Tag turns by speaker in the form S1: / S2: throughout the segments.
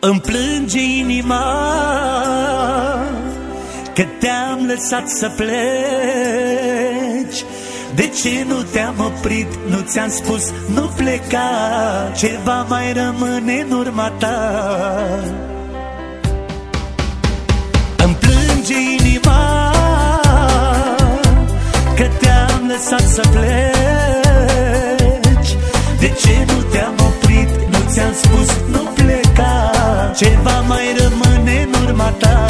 S1: Îmi plânge inima Că te-am lăsat să pleci. De ce nu te-am oprit, nu ți-am spus Nu pleca, ceva mai rămâne în urma ta lăsat să pleci. De ce nu te-am oprit, nu ți-am spus Nu pleca, ceva mai rămâne în urma ta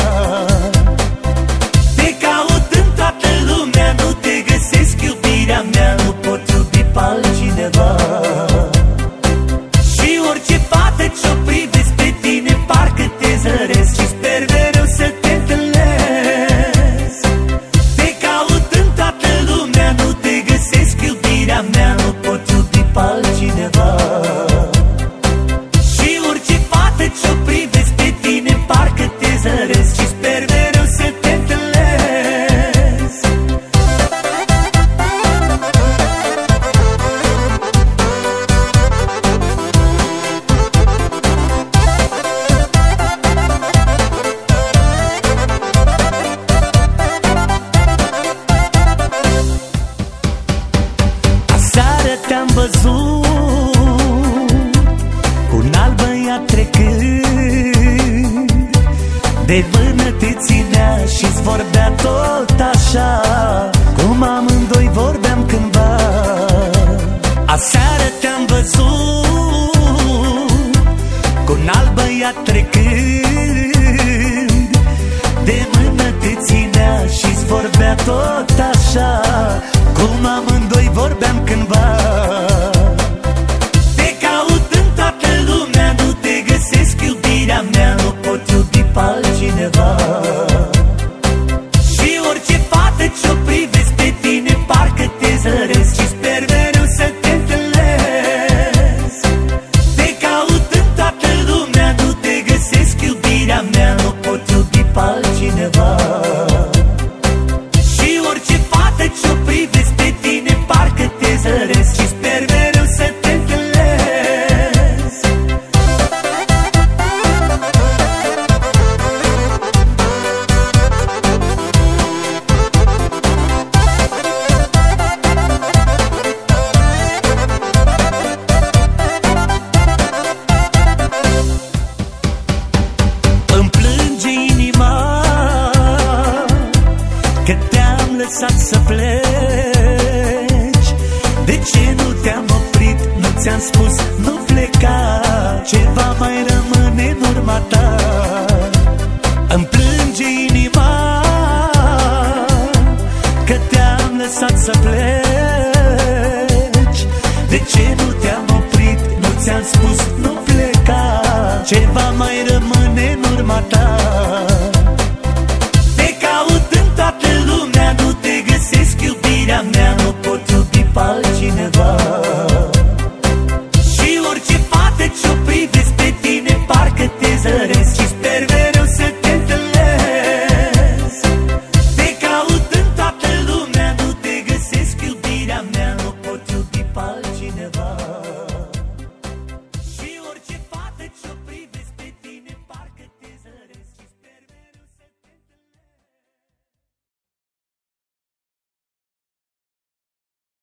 S1: alt băiat trecând De mână te ținea și-ți vorbea tot așa. Cum amândoi vorbeam cândva. Aseară te-am văzut Cu un alt băiat trecând. De mână te ținea și-ți vorbea tot lăsat să pleci. De ce nu te-am oprit, nu ți-am spus Nu pleca, ceva mai rămâne în urma ta. Îmi plânge inima Că te-am lăsat să pleci. De ce nu te-am oprit, nu ți-am spus Nu pleca, ceva